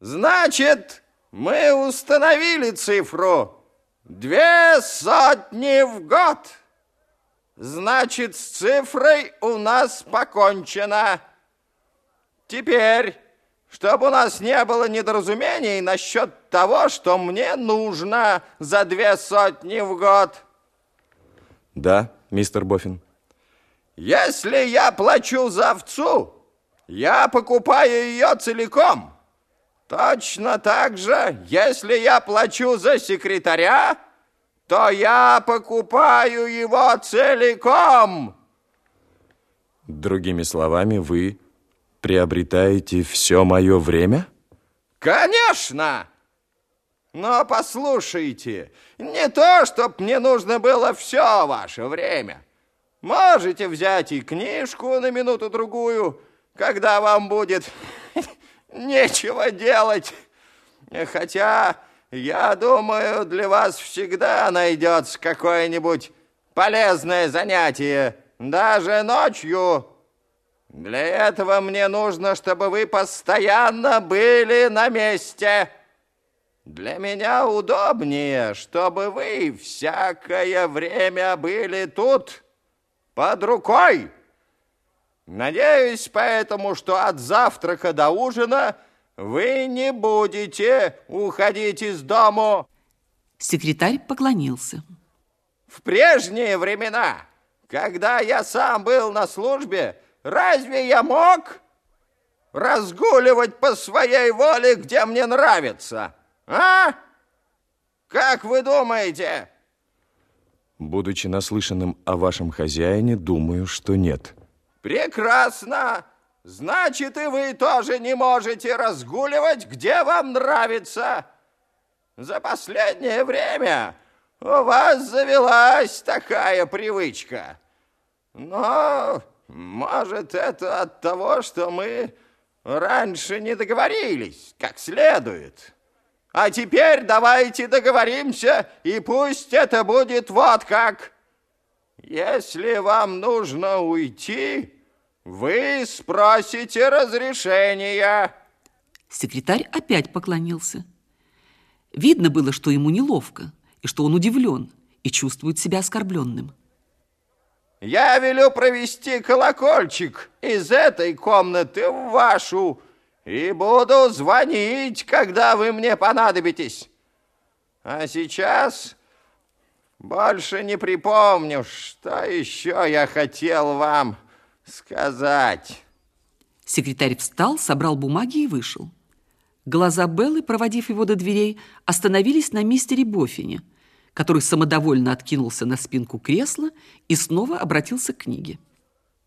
Значит, мы установили цифру две сотни в год. Значит, с цифрой у нас покончено. Теперь, чтобы у нас не было недоразумений насчет того, что мне нужно за две сотни в год. Да, мистер Боффин. Если я плачу за овцу, я покупаю ее целиком. Точно так же, если я плачу за секретаря, то я покупаю его целиком. Другими словами, вы приобретаете все мое время? Конечно! Но послушайте, не то, чтоб мне нужно было все ваше время. Можете взять и книжку на минуту-другую, когда вам будет нечего делать. Хотя, я думаю, для вас всегда найдется какое-нибудь полезное занятие, даже ночью. Для этого мне нужно, чтобы вы постоянно были на месте. Для меня удобнее, чтобы вы всякое время были тут, под рукой. Надеюсь поэтому, что от завтрака до ужина вы не будете уходить из дому. Секретарь поклонился. В прежние времена, когда я сам был на службе, разве я мог разгуливать по своей воле, где мне нравится? А? Как вы думаете? Будучи наслышанным о вашем хозяине, думаю, что нет. Прекрасно! Значит, и вы тоже не можете разгуливать, где вам нравится. За последнее время у вас завелась такая привычка. Но, может, это от того, что мы раньше не договорились как следует. А теперь давайте договоримся, и пусть это будет вот как. Если вам нужно уйти, вы спросите разрешения. Секретарь опять поклонился. Видно было, что ему неловко, и что он удивлен, и чувствует себя оскорбленным. Я велю провести колокольчик из этой комнаты в вашу, и буду звонить, когда вы мне понадобитесь. А сейчас больше не припомню, что еще я хотел вам сказать. Секретарь встал, собрал бумаги и вышел. Глаза Беллы, проводив его до дверей, остановились на мистере Боффине, который самодовольно откинулся на спинку кресла и снова обратился к книге.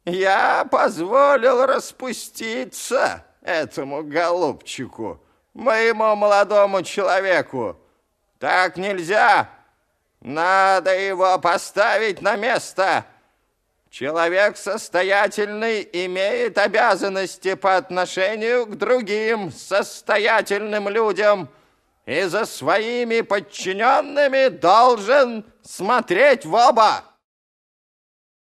«Я позволил распуститься этому голубчику, моему молодому человеку. Так нельзя. Надо его поставить на место». Человек состоятельный имеет обязанности по отношению к другим состоятельным людям и за своими подчиненными должен смотреть в оба.